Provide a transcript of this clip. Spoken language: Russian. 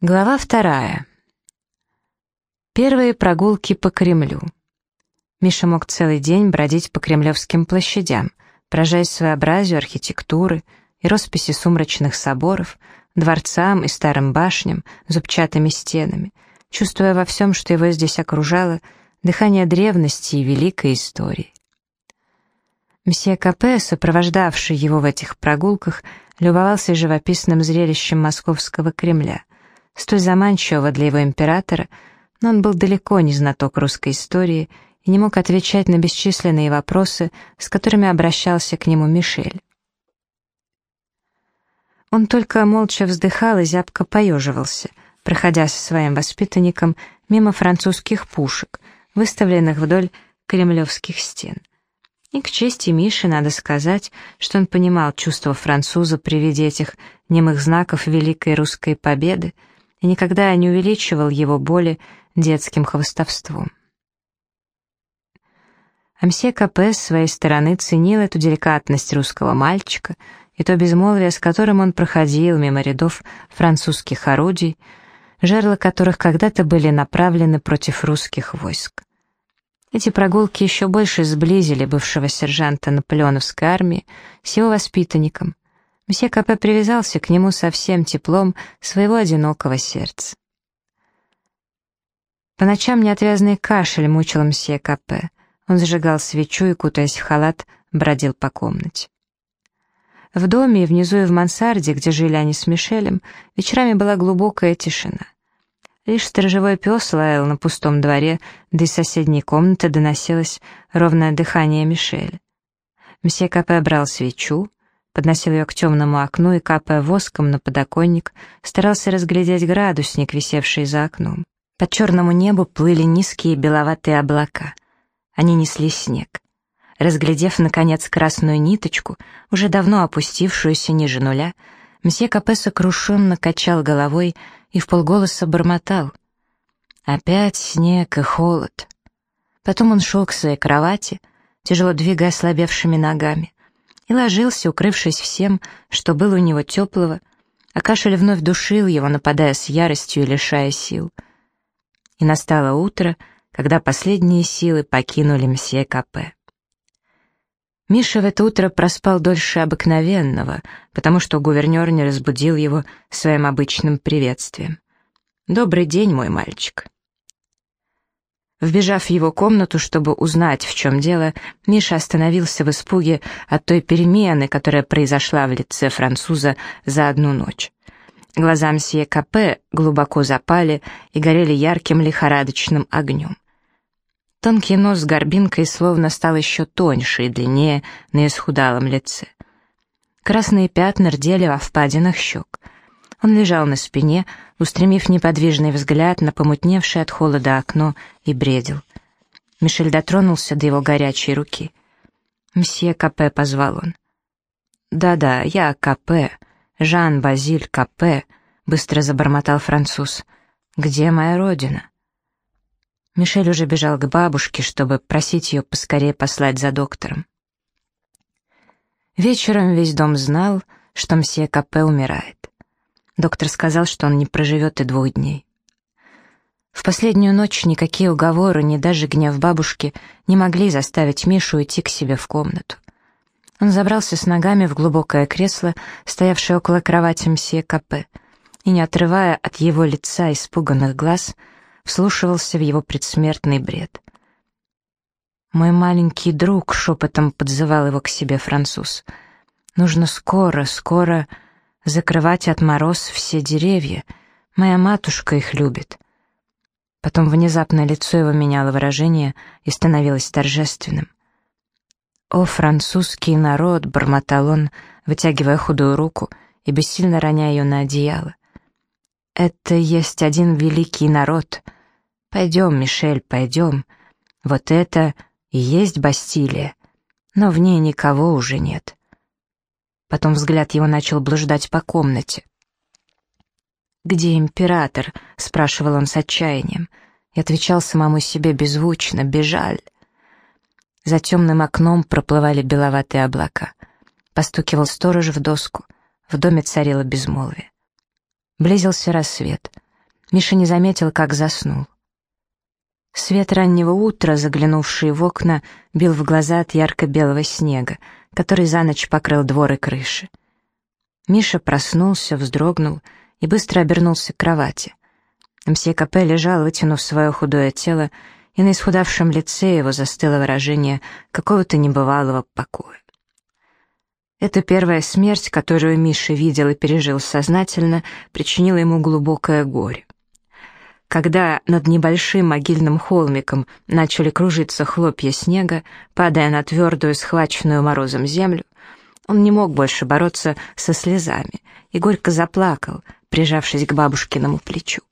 Глава вторая. Первые прогулки по Кремлю. Миша мог целый день бродить по кремлевским площадям, поражаясь своеобразию архитектуры и росписи сумрачных соборов, дворцам и старым башням, зубчатыми стенами, чувствуя во всем, что его здесь окружало, дыхание древности и великой истории. Мсье Капе, сопровождавший его в этих прогулках, любовался живописным зрелищем московского Кремля — столь заманчивого для его императора, но он был далеко не знаток русской истории и не мог отвечать на бесчисленные вопросы, с которыми обращался к нему Мишель. Он только молча вздыхал и зябко поеживался, проходя со своим воспитанником мимо французских пушек, выставленных вдоль кремлевских стен. И к чести Миши надо сказать, что он понимал чувство француза при виде этих немых знаков Великой Русской Победы, и никогда не увеличивал его боли детским хвостовством. Амсе Капе с своей стороны ценил эту деликатность русского мальчика и то безмолвие, с которым он проходил мимо рядов французских орудий, жерла которых когда-то были направлены против русских войск. Эти прогулки еще больше сблизили бывшего сержанта наполеоновской армии с его воспитанником, Мсье Капе привязался к нему со всем теплом своего одинокого сердца. По ночам неотвязный кашель мучил мсье Капе. Он зажигал свечу и, кутаясь в халат, бродил по комнате. В доме и внизу и в мансарде, где жили они с Мишелем, вечерами была глубокая тишина. Лишь сторожевой пес лаял на пустом дворе, да из соседней комнаты доносилось ровное дыхание Мишеля. Мсье Капе брал свечу, подносил ее к темному окну и, капая воском на подоконник, старался разглядеть градусник, висевший за окном. По черному небу плыли низкие беловатые облака. Они несли снег. Разглядев, наконец, красную ниточку, уже давно опустившуюся ниже нуля, мсье Капе сокрушенно качал головой и в полголоса бормотал. «Опять снег и холод». Потом он шел к своей кровати, тяжело двигая ослабевшими ногами и ложился, укрывшись всем, что было у него теплого, а кашель вновь душил его, нападая с яростью и лишая сил. И настало утро, когда последние силы покинули мсье Капе. Миша в это утро проспал дольше обыкновенного, потому что гувернер не разбудил его своим обычным приветствием. «Добрый день, мой мальчик». Вбежав в его комнату, чтобы узнать, в чем дело, Миша остановился в испуге от той перемены, которая произошла в лице француза за одну ночь. Глаза мсье Капе глубоко запали и горели ярким лихорадочным огнем. Тонкий нос с горбинкой словно стал еще тоньше и длиннее на исхудалом лице. Красные пятна рдели во впадинах щек. Он лежал на спине, устремив неподвижный взгляд на помутневшее от холода окно и бредил. Мишель дотронулся до его горячей руки. «Мсье Капе», — позвал он. «Да-да, я Капе, Жан-Базиль Капе», — быстро забормотал француз. «Где моя родина?» Мишель уже бежал к бабушке, чтобы просить ее поскорее послать за доктором. Вечером весь дом знал, что мсье Капе умирает. Доктор сказал, что он не проживет и двух дней. В последнюю ночь никакие уговоры, ни даже гнев бабушки не могли заставить Мишу уйти к себе в комнату. Он забрался с ногами в глубокое кресло, стоявшее около кровати мсье Капе, и, не отрывая от его лица испуганных глаз, вслушивался в его предсмертный бред. «Мой маленький друг», — шепотом подзывал его к себе француз, — «нужно скоро, скоро...» закрывать от мороз все деревья. Моя матушка их любит». Потом внезапно лицо его меняло выражение и становилось торжественным. «О, французский народ!» — бормотал он, вытягивая худую руку и бессильно роняя ее на одеяло. «Это есть один великий народ. Пойдем, Мишель, пойдем. Вот это и есть Бастилия, но в ней никого уже нет. Потом взгляд его начал блуждать по комнате. «Где император?» — спрашивал он с отчаянием. И отвечал самому себе беззвучно «Бежаль». За темным окном проплывали беловатые облака. Постукивал сторож в доску. В доме царило безмолвие. Близился рассвет. Миша не заметил, как заснул. Свет раннего утра, заглянувший в окна, бил в глаза от ярко-белого снега, который за ночь покрыл двор и крыши. Миша проснулся, вздрогнул и быстро обернулся к кровати. Мсье Капе лежал, вытянув свое худое тело, и на исхудавшем лице его застыло выражение какого-то небывалого покоя. Эта первая смерть, которую Миша видел и пережил сознательно, причинила ему глубокое горе. Когда над небольшим могильным холмиком начали кружиться хлопья снега, падая на твердую, схваченную морозом землю, он не мог больше бороться со слезами и горько заплакал, прижавшись к бабушкиному плечу.